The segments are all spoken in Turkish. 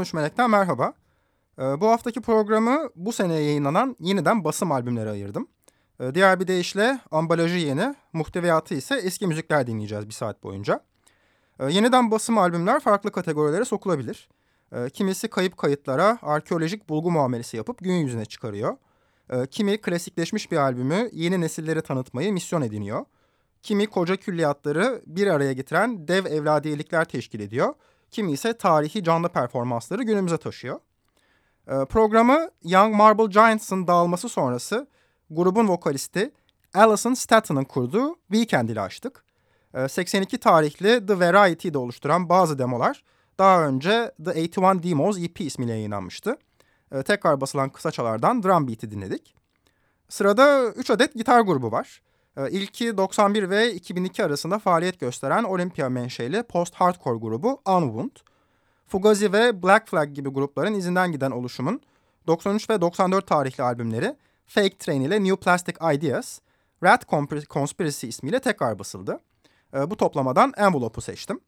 13 Melek'ten merhaba. Ee, bu haftaki programı bu sene yayınlanan yeniden basım albümleri ayırdım. Ee, diğer bir deyişle ambalajı yeni, muhteviyatı ise eski müzikler dinleyeceğiz bir saat boyunca. Ee, yeniden basım albümler farklı kategorilere sokulabilir. Kimisi kayıp kayıtlara arkeolojik bulgu muamelesi yapıp gün yüzüne çıkarıyor. Kimi klasikleşmiş bir albümü yeni nesillere tanıtmayı misyon ediniyor. Kimi koca külliyatları bir araya getiren dev evladiyelikler teşkil ediyor kimi ise tarihi canlı performansları günümüze taşıyor. E, programı Young Marble Giants'ın dağılması sonrası grubun vokalisti Alison Statton'ın kurduğu Weekend ile açtık. E, ee, 82 tarihli The Variety'de oluşturan bazı demolar daha önce The 81 Demos EP ismiyle yayınlanmıştı. E, tekrar basılan kısaçalardan Drum Beat'i dinledik. Sırada 3 adet gitar grubu var. Ee, ilki 91 ve 2002 arasında faaliyet gösteren Olympia menşeli post-hardcore grubu Unwound. Fugazi ve Black Flag gibi grupların izinden giden oluşumun 93 ve 94 tarihli albümleri Fake Train ile New Plastic Ideas, Rat Conspiracy ismiyle tekrar basıldı. Ee, bu toplamadan Envelope'u seçtim.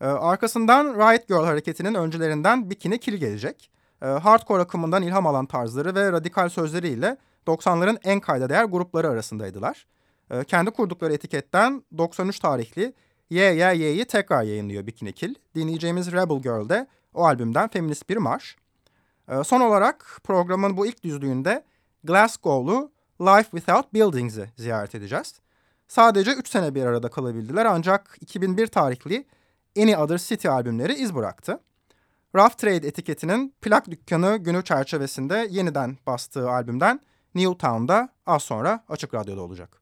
Ee, arkasından Riot Girl hareketinin öncülerinden Bikini Kill gelecek. Hardcore akımından ilham alan tarzları ve radikal sözleriyle 90'ların en kayda değer grupları arasındaydılar. Ee, kendi kurdukları etiketten 93 tarihli Ye Ye Ye'yi tekrar yayınlıyor Bikini Kill. Dinleyeceğimiz Rebel Girl'de o albümden feminist bir marş. Ee, son olarak programın bu ilk düzlüğünde Glasgow'lu Life Without Buildings'i ziyaret edeceğiz. Sadece 3 sene bir arada kalabildiler ancak 2001 tarihli Any Other City albümleri iz bıraktı. Rough Trade etiketinin plak dükkanı günü çerçevesinde yeniden bastığı albümden Newtown'da az sonra Açık Radyo'da olacak.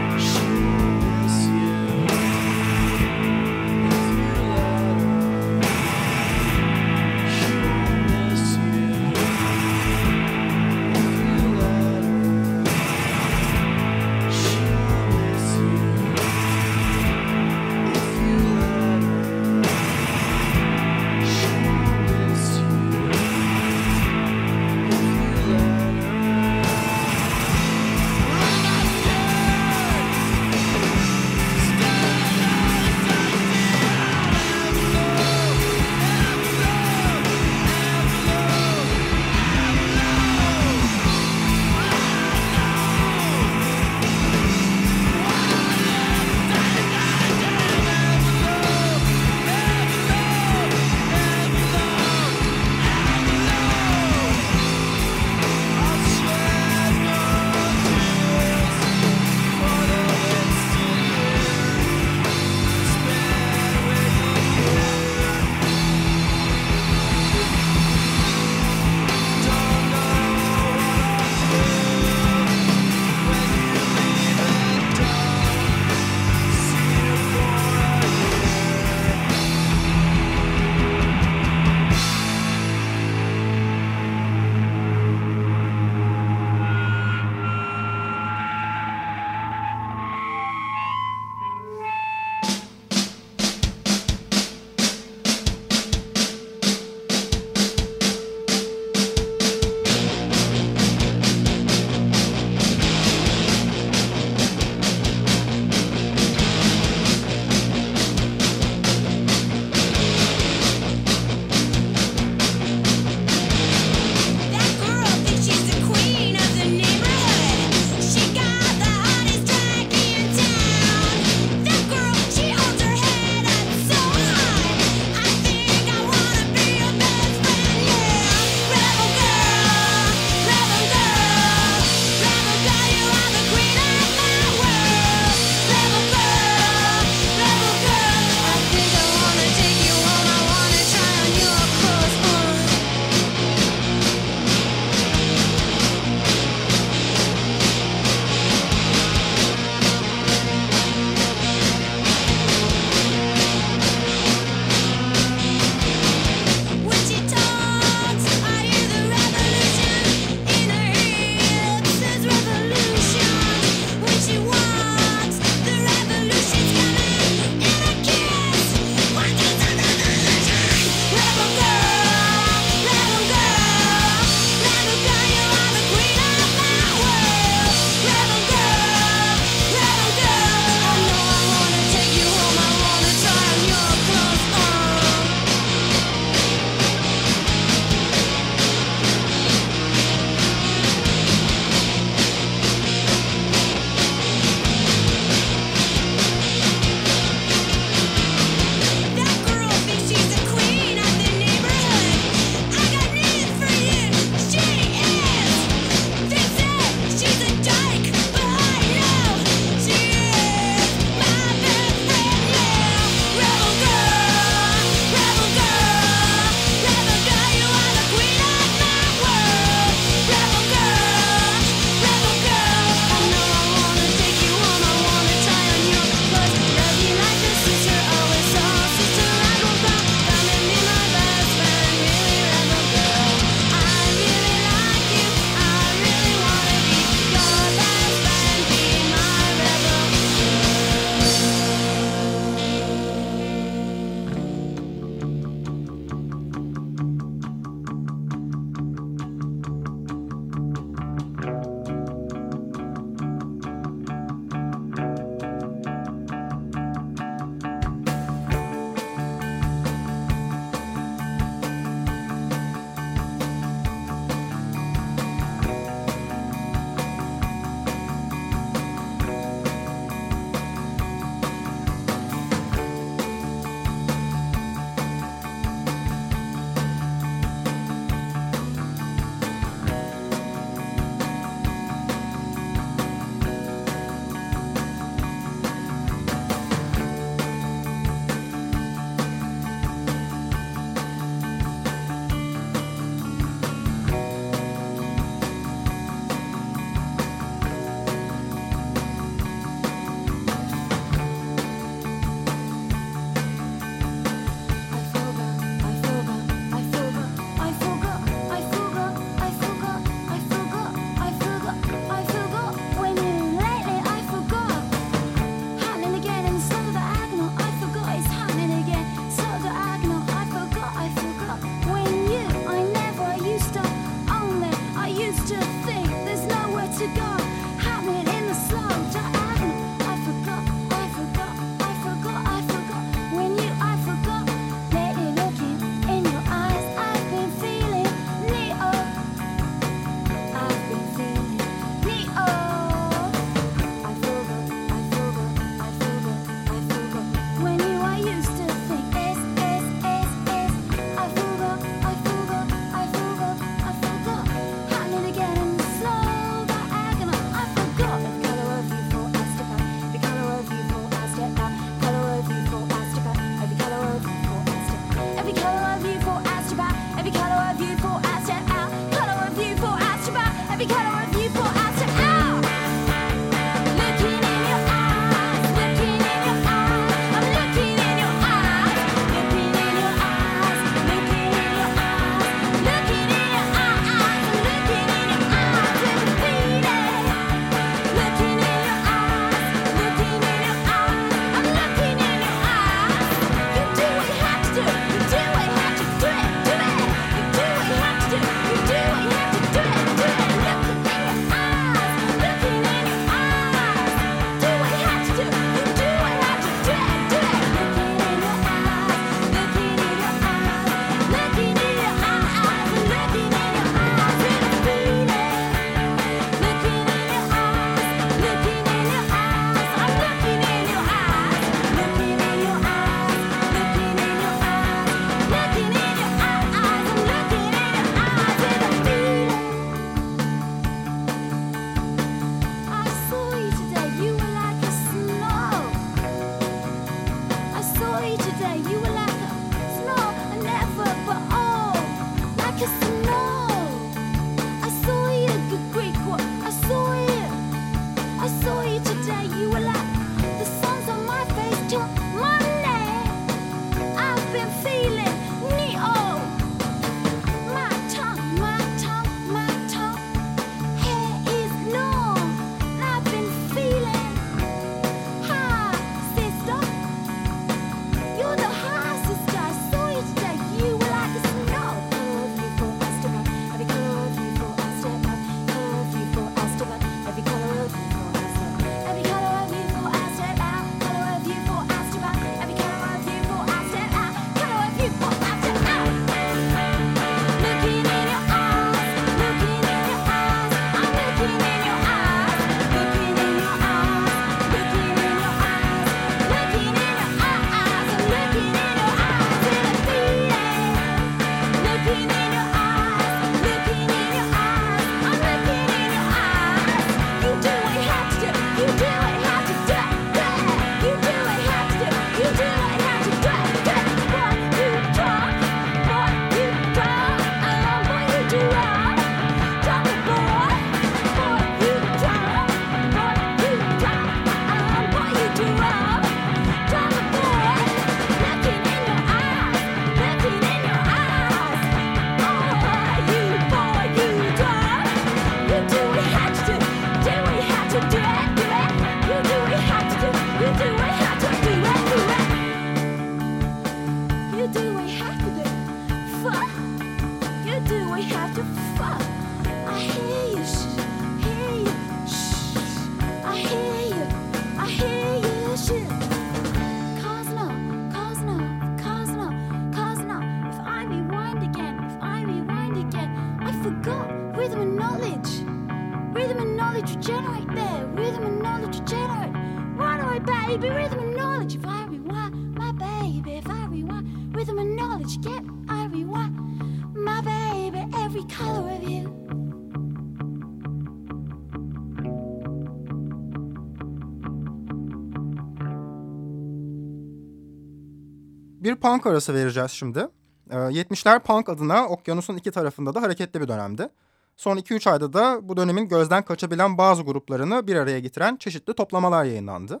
Punk arası vereceğiz şimdi. 70'ler ee, punk adına okyanusun iki tarafında da hareketli bir dönemdi. Son 2-3 ayda da bu dönemin gözden kaçabilen bazı gruplarını bir araya getiren çeşitli toplamalar yayınlandı.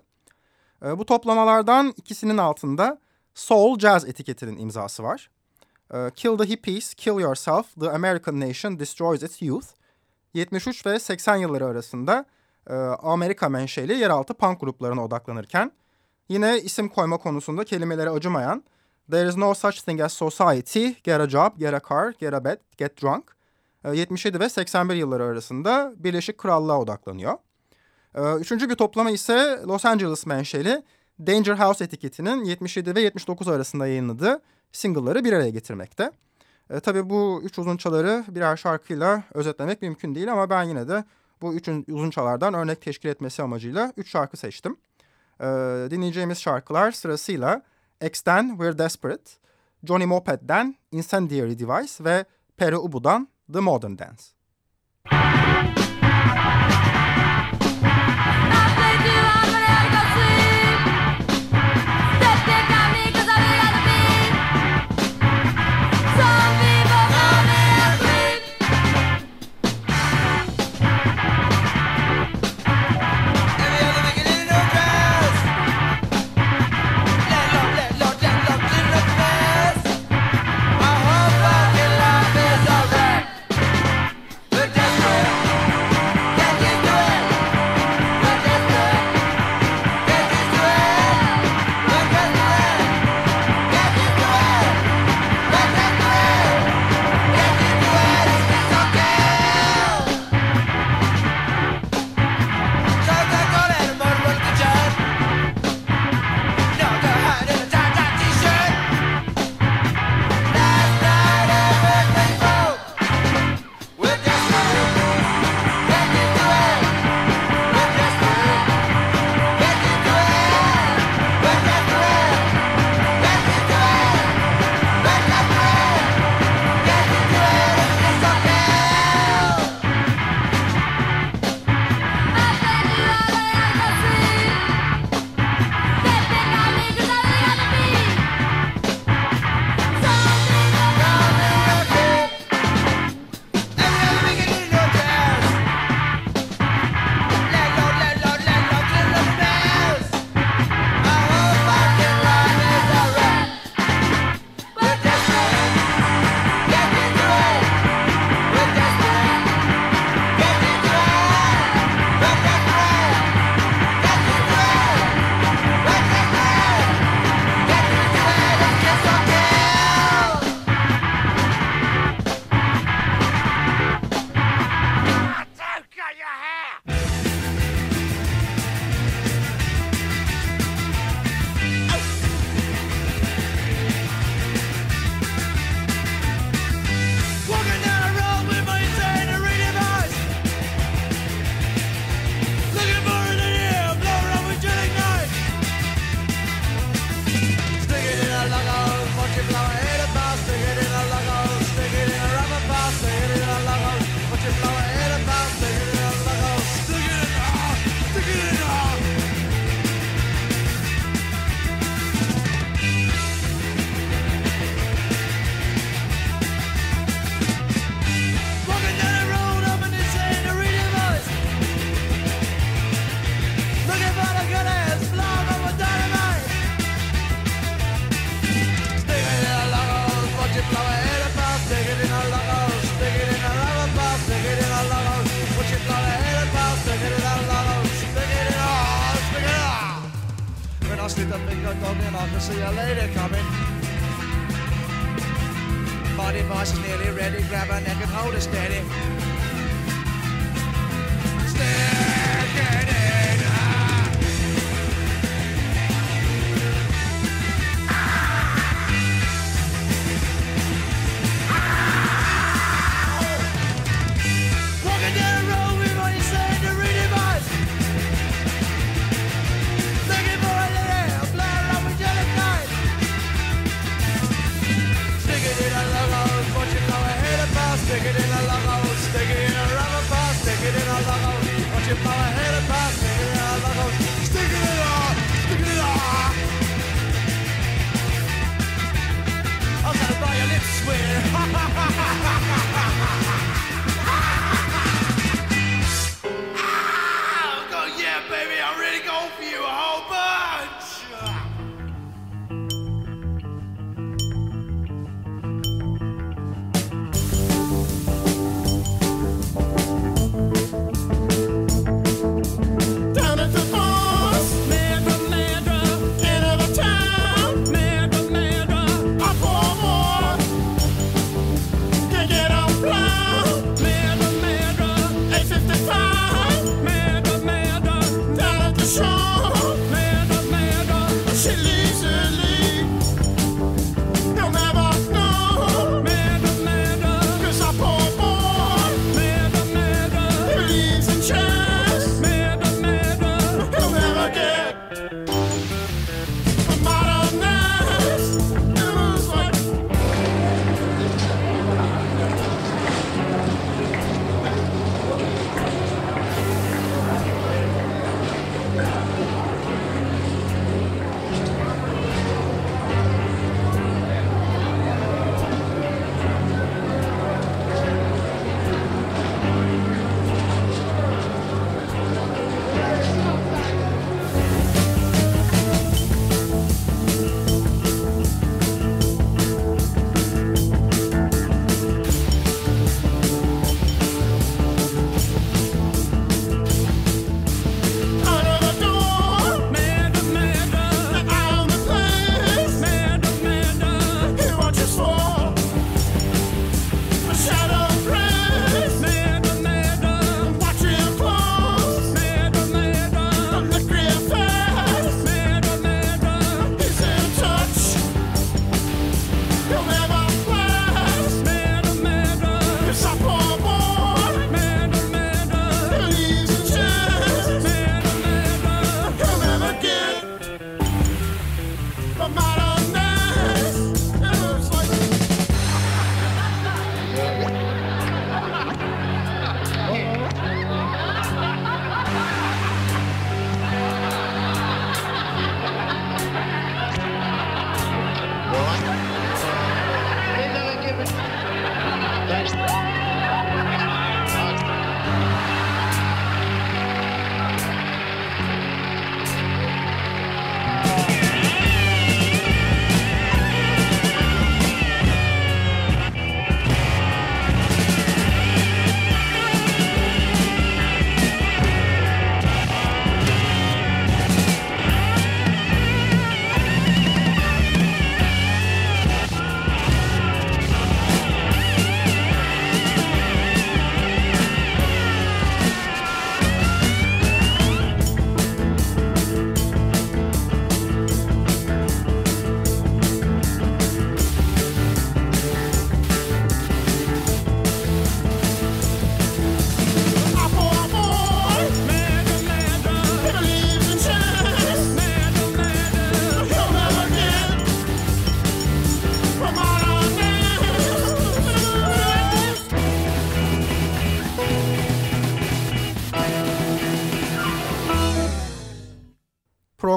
Ee, bu toplamalardan ikisinin altında Soul Jazz etiketinin imzası var. Ee, Kill the Hippies, Kill Yourself, The American Nation Destroys Its Youth. 73 ve 80 yılları arasında e, Amerika menşeli yeraltı punk gruplarına odaklanırken yine isim koyma konusunda kelimelere acımayan There is no such thing as society, get a job, get a car, get a bed, get drunk 77 ee, ve 81 yılları arasında Birleşik Krallığa odaklanıyor. Ee, üçüncü bir toplama ise Los Angeles menşeli Danger House etiketinin 77 ve 79 arasında yayınladığı single'ları bir araya getirmekte. E, tabii bu üç uzunçaları birer şarkıyla özetlemek mümkün değil ama ben yine de bu üç uzunçalardan örnek teşkil etmesi amacıyla üç şarkı seçtim. E, dinleyeceğimiz şarkılar sırasıyla X'ten We're Desperate, Johnny Moped'den Incendiary Device ve Pere Ubu'dan The Modern Dance.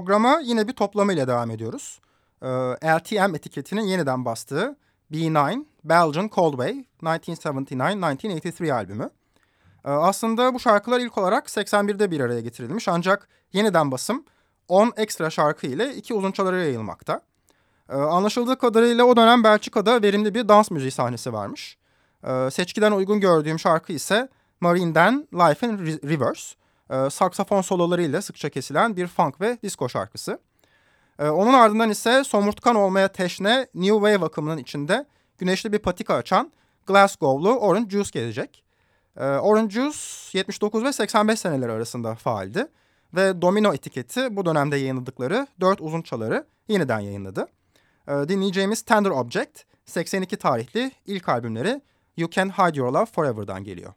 Programa yine bir toplama ile devam ediyoruz. Ee, LTM etiketinin yeniden bastığı B9 Belgian Coldway 1979-1983 albümü. Ee, aslında bu şarkılar ilk olarak 81'de bir araya getirilmiş ancak yeniden basım 10 ekstra şarkı ile iki uzun çalara yayılmakta. Ee, anlaşıldığı kadarıyla o dönem Belçika'da verimli bir dans müziği sahnesi varmış. Ee, seçkiden uygun gördüğüm şarkı ise Marine'den Life in Reverse e, saksafon sololarıyla sıkça kesilen bir funk ve disco şarkısı. E, onun ardından ise somurtkan olmaya teşne New Wave akımının içinde güneşli bir patika açan Glasgow'lu Orange Juice gelecek. E, Orange Juice 79 ve 85 seneleri arasında faaldi ve Domino etiketi bu dönemde yayınladıkları dört uzun çaları yeniden yayınladı. E, dinleyeceğimiz Tender Object 82 tarihli ilk albümleri You Can Hide Your Love Forever'dan geliyor.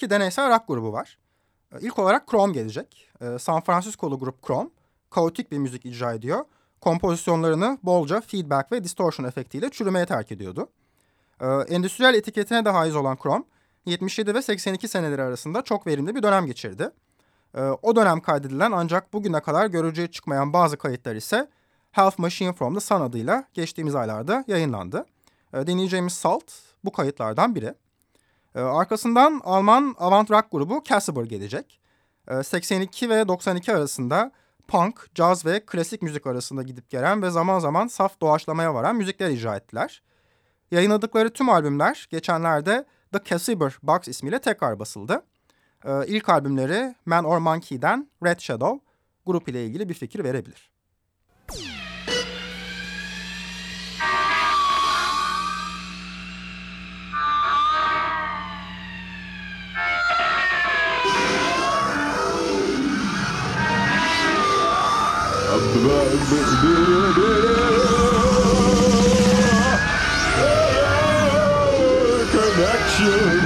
İki deneysel rock grubu var. E, ilk olarak Chrome gelecek. E, San Francisco'lu grup Chrome, kaotik bir müzik icra ediyor. Kompozisyonlarını bolca feedback ve distortion efektiyle çürümeye terk ediyordu. E, endüstriyel etiketine de haiz olan Chrome, 77 ve 82 seneleri arasında çok verimli bir dönem geçirdi. O dönem kaydedilen ancak bugüne kadar görücüye çıkmayan bazı kayıtlar ise Half Machine from the Sun adıyla geçtiğimiz aylarda yayınlandı. Dinleyeceğimiz Salt bu kayıtlardan biri. E, arkasından Alman avant rock grubu Casper gelecek. E, 82 ve 92 arasında punk, caz ve klasik müzik arasında gidip gelen ve zaman zaman saf doğaçlamaya varan müzikler icra ettiler. Yayınladıkları tüm albümler geçenlerde The Casper Box ismiyle tekrar basıldı. Ee, ilk albümleri Man or Monkey'den Red Shadow grup ile ilgili bir fikir verebilir. Connection.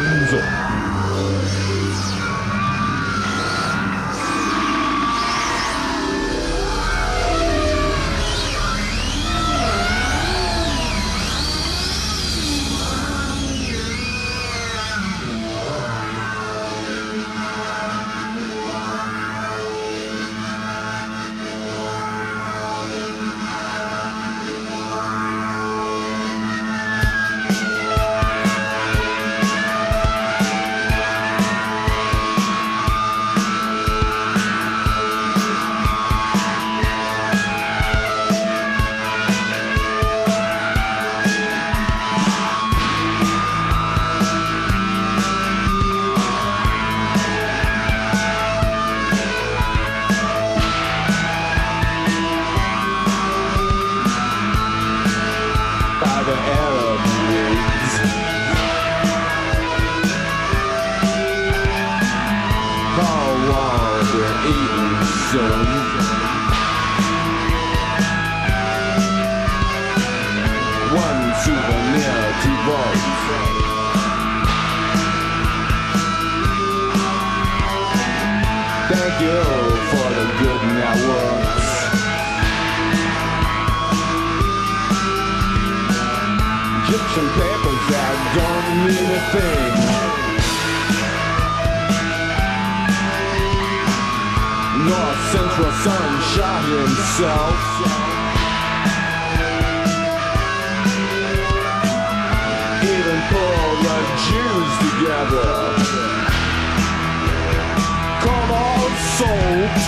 era. some papers that don't mean a thing. North Central Sun shot himself. Even pull the Jews together. Come on, salt,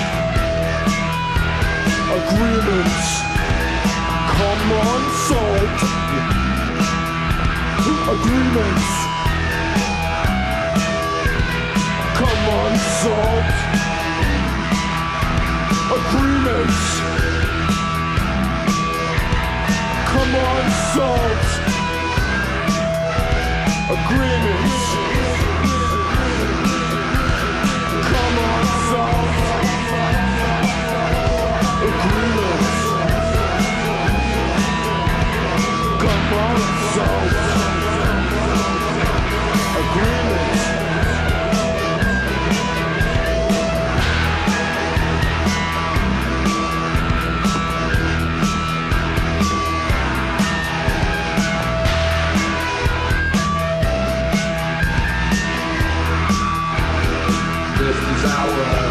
agreements. Come on, salt agreements. Come on, salt agreements. Come on, salt agreements. Come on, salt agreements. Come on, salt. fifth hour.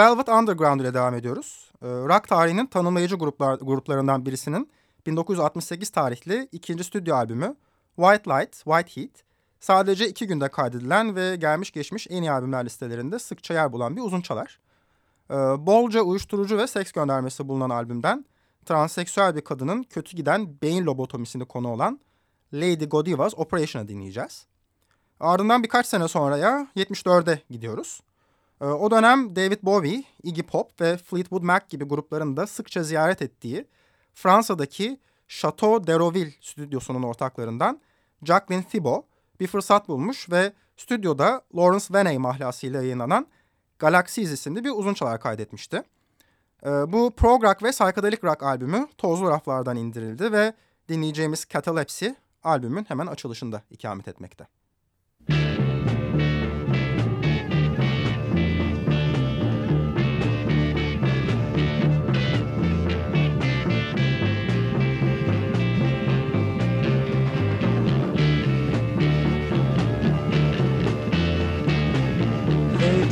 Velvet Underground ile devam ediyoruz. Ee, rock tarihinin tanımlayıcı gruplar, gruplarından birisinin 1968 tarihli ikinci stüdyo albümü White Light, White Heat sadece iki günde kaydedilen ve gelmiş geçmiş en iyi albümler listelerinde sıkça yer bulan bir uzun çalar. Ee, bolca uyuşturucu ve seks göndermesi bulunan albümden transseksüel bir kadının kötü giden beyin lobotomisini konu olan Lady Godiva's Operation'ı dinleyeceğiz. Ardından birkaç sene sonraya 74'e gidiyoruz. Ee, o dönem David Bowie, Iggy Pop ve Fleetwood Mac gibi grupların da sıkça ziyaret ettiği Fransa'daki Chateau d'Eroville stüdyosunun ortaklarından Jacqueline Thibault bir fırsat bulmuş ve stüdyoda Lawrence Veney mahlasıyla yayınlanan Galaxies isimli bir uzun çalar kaydetmişti. Ee, bu prog rock ve psychedelic rock albümü tozlu raflardan indirildi ve dinleyeceğimiz Catalepsy albümün hemen açılışında ikamet etmekte.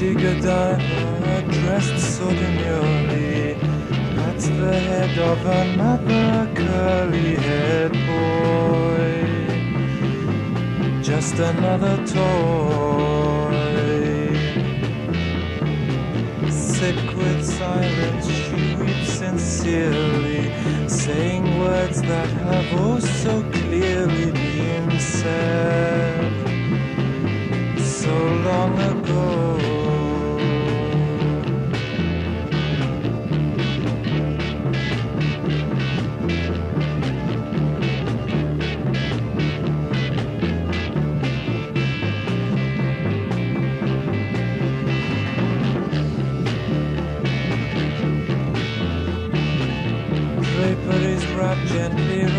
Lady Godiva dressed so demurely At the head of another curly-haired boy. Just another toy. Sick with silence, she weeps sincerely Saying words that have oh so clearly been said. So long ago.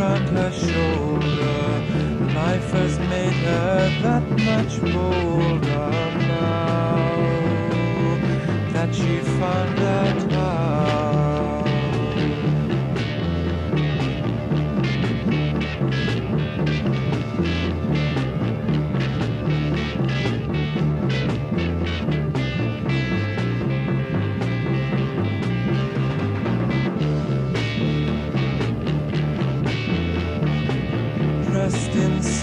Round her shoulder. Life has made her that much bolder now that she found out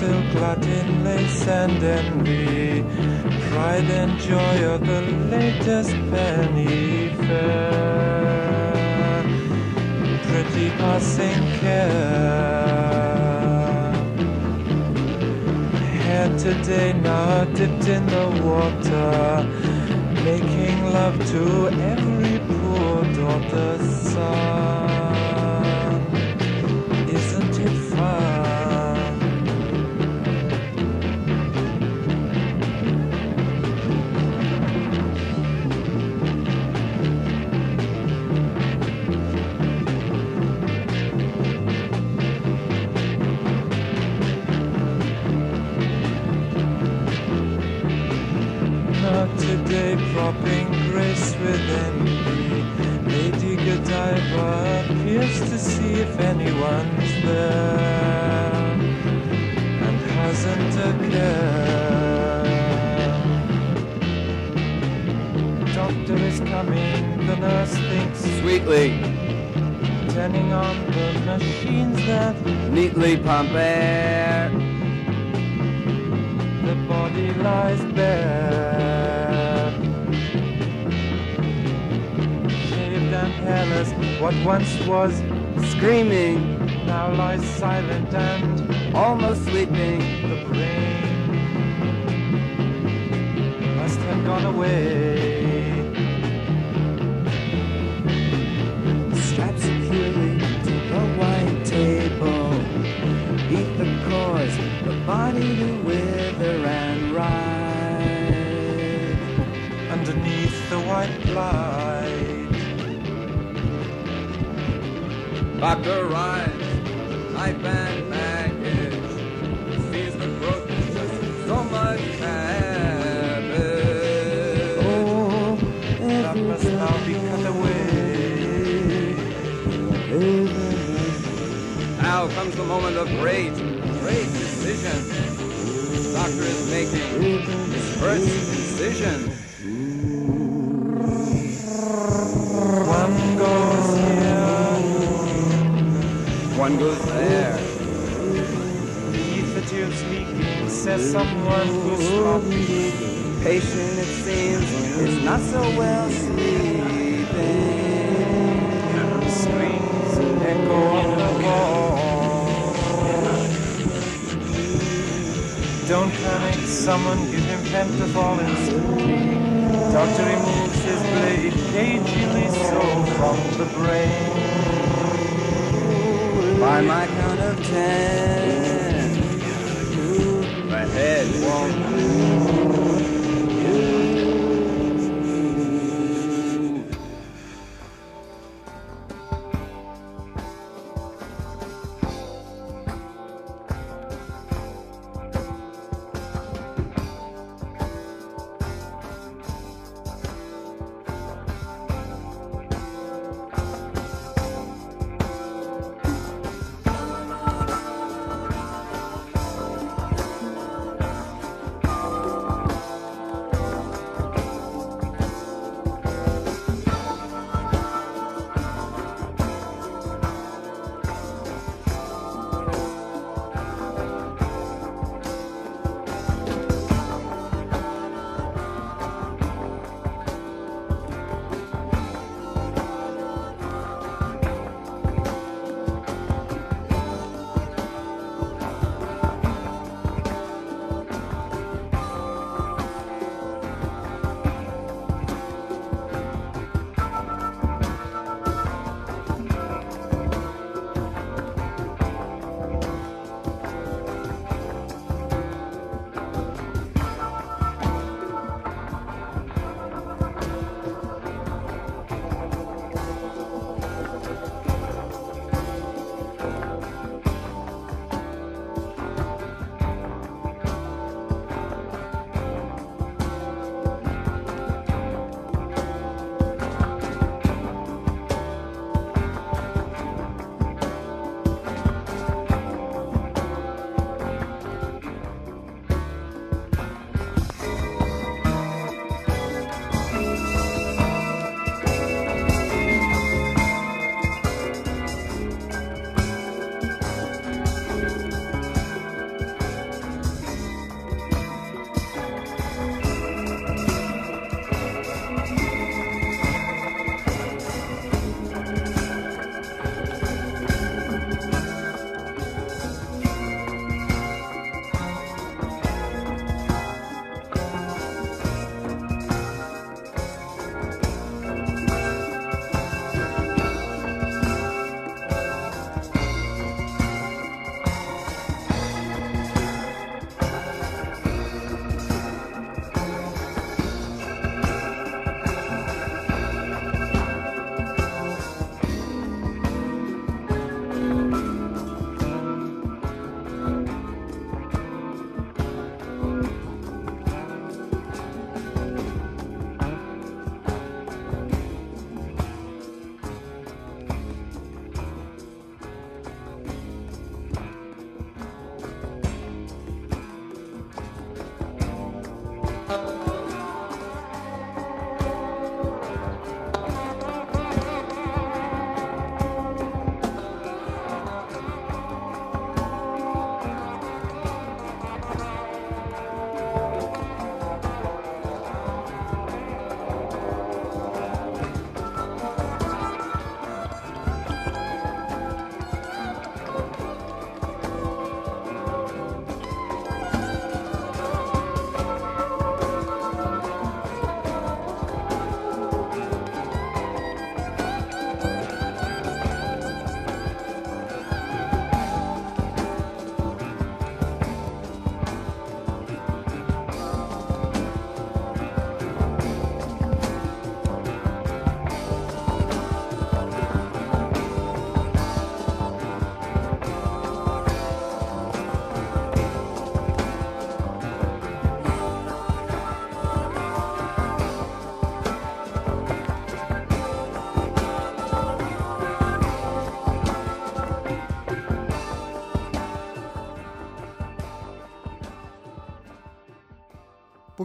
in silk, Latin lace and envy, pride and joy of the latest penny fair. Pretty passing care. Hair today now dipped in the water, making love to every poor daughter's son. Was Screaming, now lies silent and almost sleeping. the brain must have gone away. moment of great, great decision. The doctor is making his first decision. One goes here, one goes there. Beneath the tubes leaking, says someone who's sloppy. Patient, it seems, is not so well sleeping. Screams echo on the wall. Don't panic, someone give him pentothal instantly. Doctor removes his blade, cagily so from the brain. By my count of ten, my head won't move.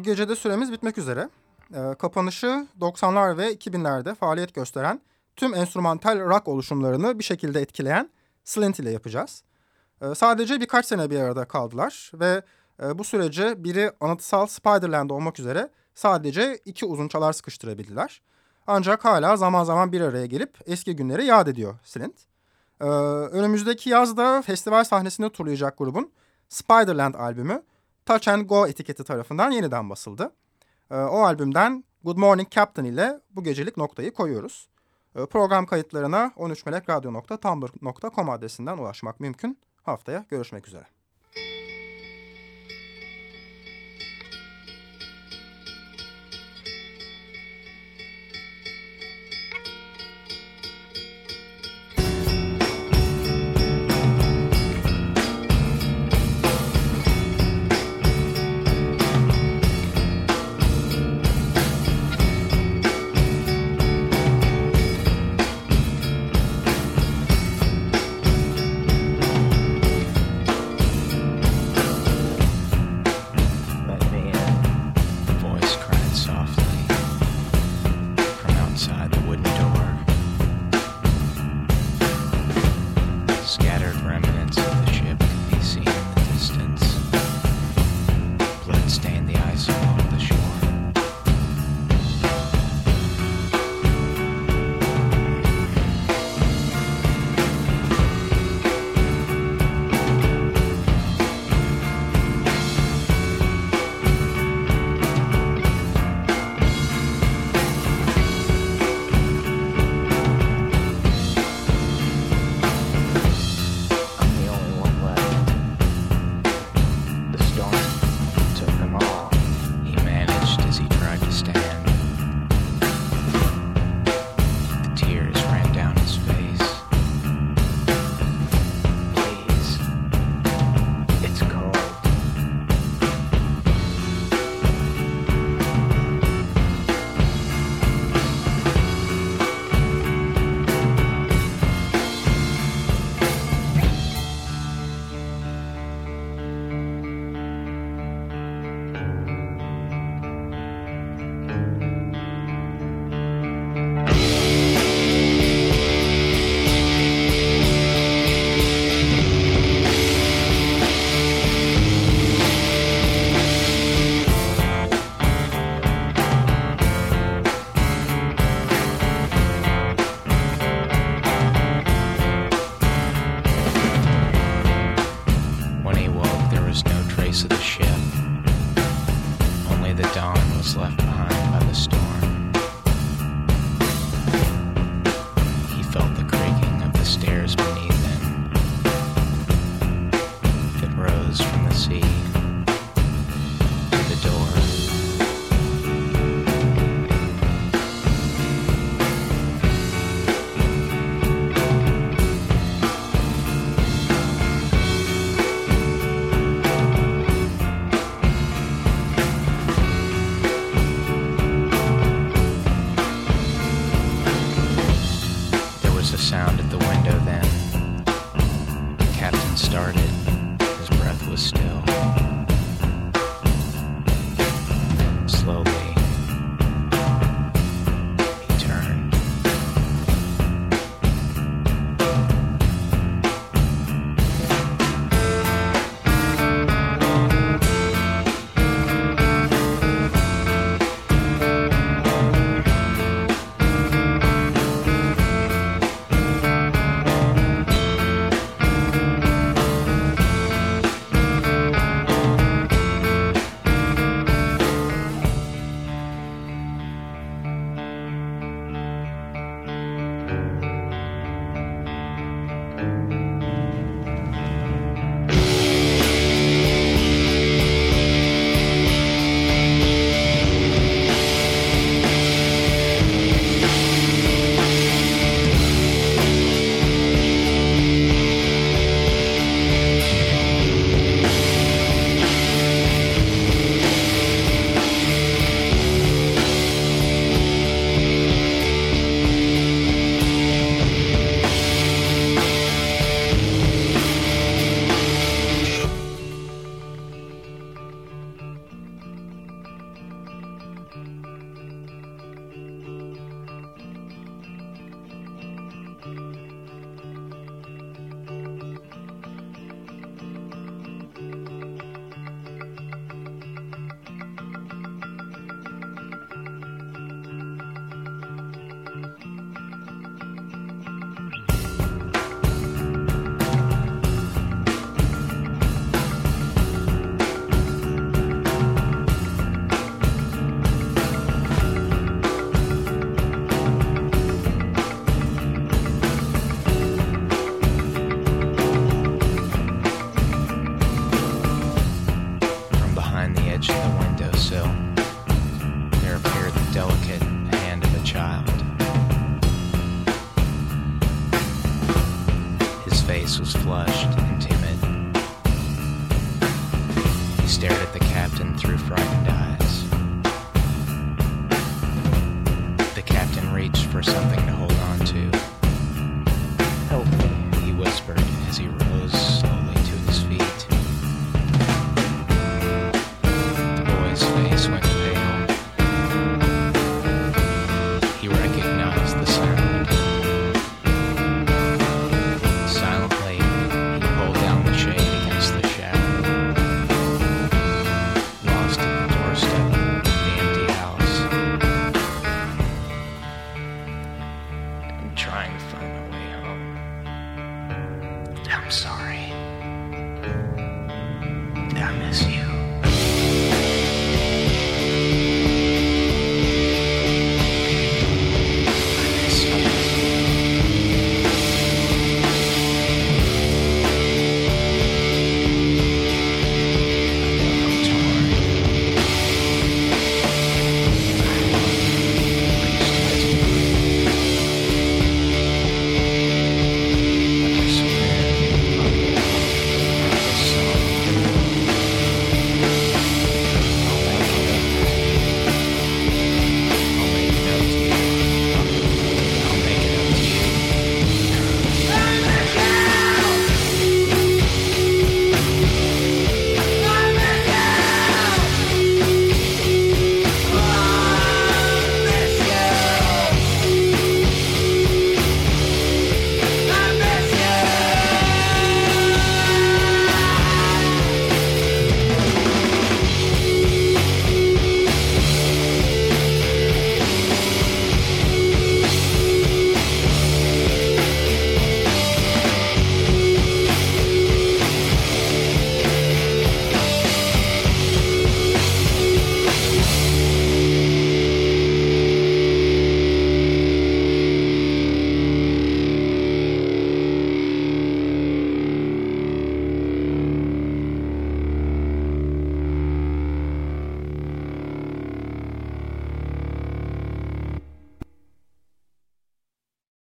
Bu gecede süremiz bitmek üzere. Ee, kapanışı 90'lar ve 2000'lerde faaliyet gösteren tüm enstrümantal rock oluşumlarını bir şekilde etkileyen Slint ile yapacağız. Ee, sadece birkaç sene bir arada kaldılar ve E, bu sürece biri anıtsal Spiderland olmak üzere sadece iki uzun çalar sıkıştırabildiler. Ancak hala zaman zaman bir araya gelip eski günleri yad ediyor Slint. Ee, önümüzdeki yazda festival sahnesinde turlayacak grubun Spiderland albümü Touch and Go etiketi tarafından yeniden basıldı. Ee, o albümden Good Morning Captain ile bu gecelik noktayı koyuyoruz. Ee, program kayıtlarına 13melekradyo.tumblr.com adresinden ulaşmak mümkün. Haftaya görüşmek üzere.